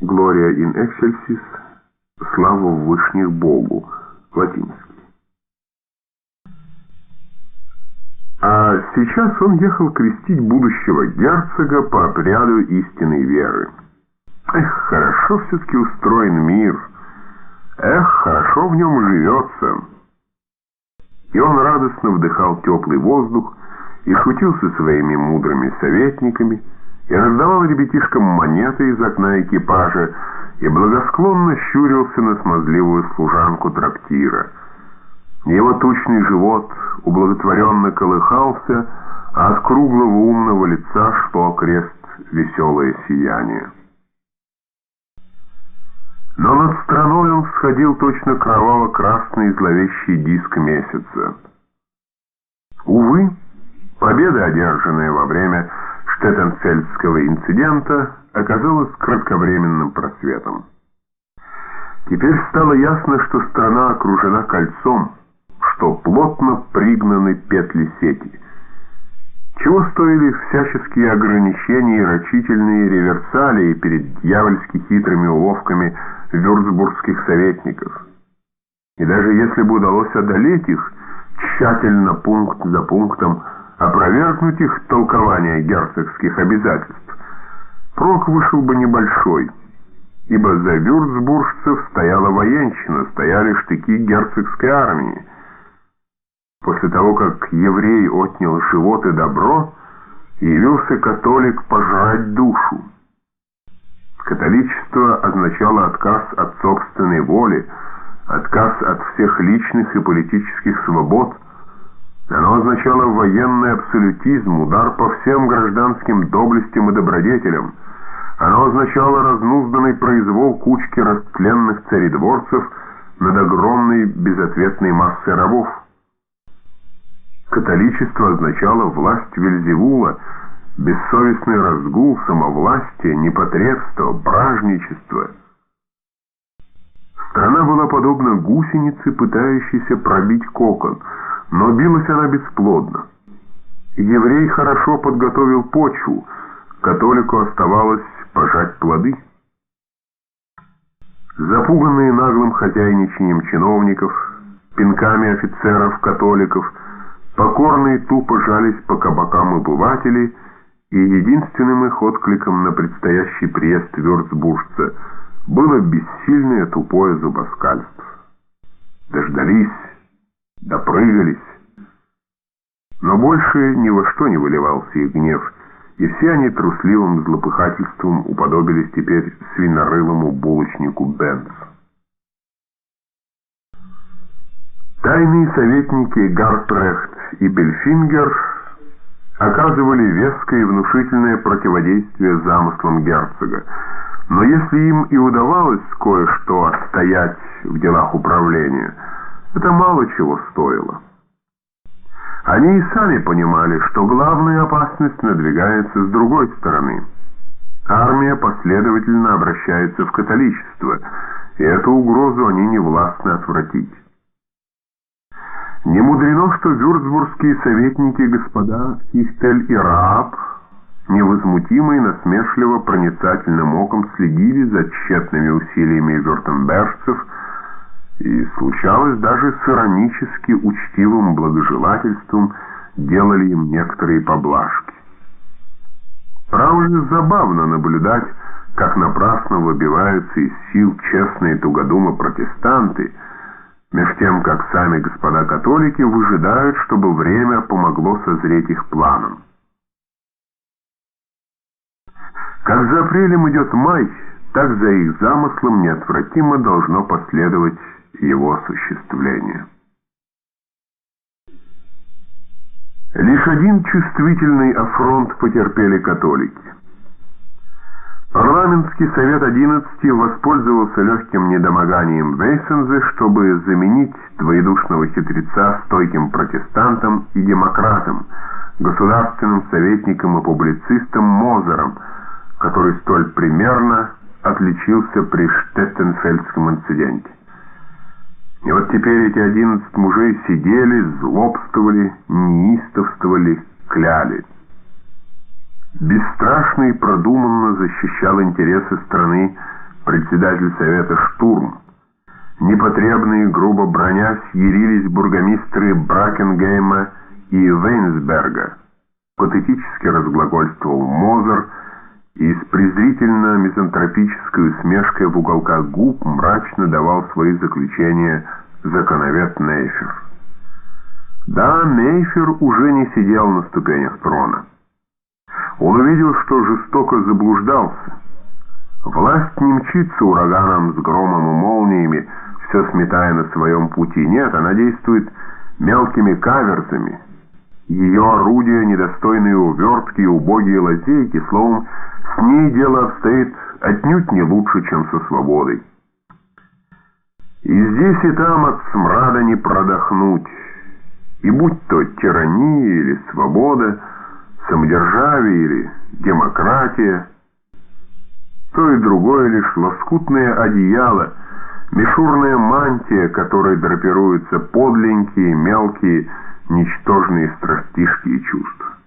Gloria in excelsis, слава в вышних Богу, латинский. А сейчас он ехал крестить будущего герцога по обряду истинной веры. Эх, хорошо все-таки устроен мир. Эх, хорошо в нем живется. И он радостно вдыхал теплый воздух и шутил со своими мудрыми советниками, и раздавал ребятишкам монеты из окна экипажа, и благосклонно щурился на смазливую служанку трактира. Его тучный живот ублаготворенно колыхался, а от круглого умного лица шло крест веселое сияние. Но над страной он сходил точно кроваво-красный зловещий диск месяца. Увы, победа, одержанная во время Штеттенфельдского инцидента, оказалась кратковременным просветом. Теперь стало ясно, что страна окружена кольцом, что плотно пригнаны петли сети. Чего стоили всяческие ограничения и рачительные реверсалии перед дьявольски хитрыми уловками вюрцбургских советников. И даже если бы удалось одолеть их, тщательно пункт за пунктом опровергнуть их толкование герцогских обязательств, прок вышел бы небольшой, ибо за вюрцбуржцев стояла военщина, стояли штыки герцогской армии. После того, как еврей отнял живот и добро, явился католик пожрать душу. Католичество означало отказ от собственной воли, отказ от всех личных и политических свобод. Оно означало военный абсолютизм, удар по всем гражданским доблестям и добродетелям. Оно означало разнузданный произвол кучки растленных царедворцев над огромной безответной массой рабов. Католичество означало власть Вельзевула, бессовестный разгул, самовластие, непотребство, бражничество. Страна была подобна гусенице, пытающейся пробить кокон, но билась она бесплодно. Еврей хорошо подготовил почву, католику оставалось пожать плоды. Запуганные наглым хозяйничанием чиновников, пинками офицеров-католиков, покорные тупо жались по кабакам обыватели – и единственным их откликом на предстоящий приезд вюрцбуржца было бессильное тупое зубоскальство. Дождались, допрыгались. Но больше ни во что не выливался их гнев, и все они трусливым злопыхательством уподобились теперь свинорылому булочнику Бенц. Тайные советники Гарпрехт и Бельфингер оказывали веское и внушительное противодействие замыслам герцога. Но если им и удавалось кое-что отстоять в делах управления, это мало чего стоило. Они и сами понимали, что главная опасность надвигается с другой стороны. Армия последовательно обращается в католичество, и эту угрозу они не властны отвратить. Не мудрено, что вюрцбургские советники господа Хистель и Рааб невозмутимо и насмешливо проницательным оком следили за тщетными усилиями вюртембержцев и, случалось, даже с иронически учтивым благожелательством делали им некоторые поблажки. Право забавно наблюдать, как напрасно выбиваются из сил честные тугодумы-протестанты, меж тем, как сами господа католики выжидают, чтобы время помогло созреть их планам. Как за апрелем идет май, так за их замыслом неотвратимо должно последовать его осуществление. Лишь один чувствительный афронт потерпели католики. Парламентский совет 11 воспользовался легким недомоганием Вейсензе, чтобы заменить двоедушного хитреца стойким протестантом и демократом, государственным советником и публицистом Мозером, который столь примерно отличился при Штеттенфельдском инциденте. И вот теперь эти одиннадцать мужей сидели, злобствовали, неистовствовали, кляли. Бесстрашно и продуманно защищал интересы страны председатель совета Штурм. Непотребные, грубо бронясь, ярились бургомистры Бракенгейма и Вейнсберга. Патетически разглагольствовал Мозер и с презрительно-мизантропической усмешкой в уголках губ мрачно давал свои заключения законовед Нейфер. Да, Мейфер уже не сидел на ступенях трона. Он увидел, что жестоко заблуждался. Власть не мчится ураганом с громом и молниями, все сметая на своем пути. Нет, она действует мелкими каверзами. Ее орудия, недостойные увертки и убогие лазейки, словом, с ней дело обстоит отнюдь не лучше, чем со свободой. И здесь и там от смрада не продохнуть. И будь то тирания или свобода, самодержавие или демократия, то и другое лишь лоскутное одеяло, мишурная мантия, которой драпируются подленькие, мелкие, ничтожные страстишки и чувства.